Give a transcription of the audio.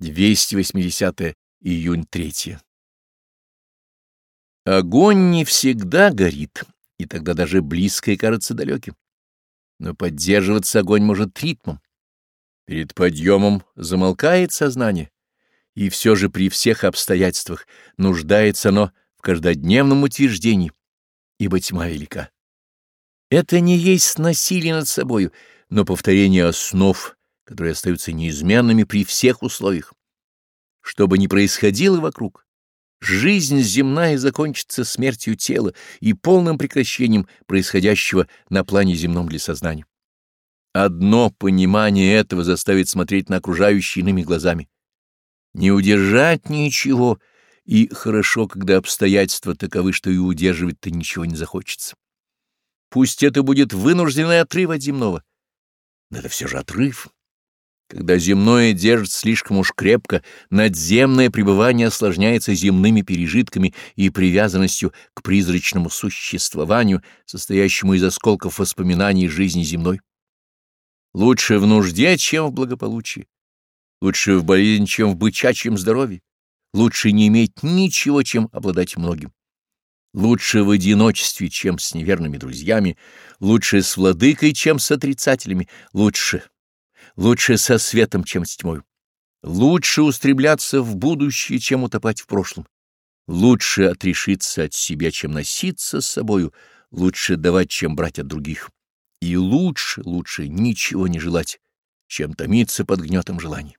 280 июнь 3. Огонь не всегда горит, и тогда даже близкое кажется далеким. Но поддерживаться огонь может ритмом. Перед подъемом замолкает сознание, и все же при всех обстоятельствах нуждается оно в каждодневном утверждении, ибо тьма велика. Это не есть насилие над собою, но повторение основ — которые остаются неизменными при всех условиях. Что бы ни происходило вокруг, жизнь земная закончится смертью тела и полным прекращением происходящего на плане земном для сознания. Одно понимание этого заставит смотреть на окружающие иными глазами. Не удержать ничего, и хорошо, когда обстоятельства таковы, что и удерживать-то ничего не захочется. Пусть это будет вынужденный отрыв от земного, но это все же отрыв. Когда земное держит слишком уж крепко, надземное пребывание осложняется земными пережитками и привязанностью к призрачному существованию, состоящему из осколков воспоминаний жизни земной. Лучше в нужде, чем в благополучии. Лучше в болезни, чем в бычачьем здоровье. Лучше не иметь ничего, чем обладать многим. Лучше в одиночестве, чем с неверными друзьями. Лучше с владыкой, чем с отрицателями. Лучше Лучше со светом, чем с тьмой. Лучше устремляться в будущее, чем утопать в прошлом. Лучше отрешиться от себя, чем носиться с собою. Лучше давать, чем брать от других. И лучше, лучше ничего не желать, чем томиться под гнетом желаний.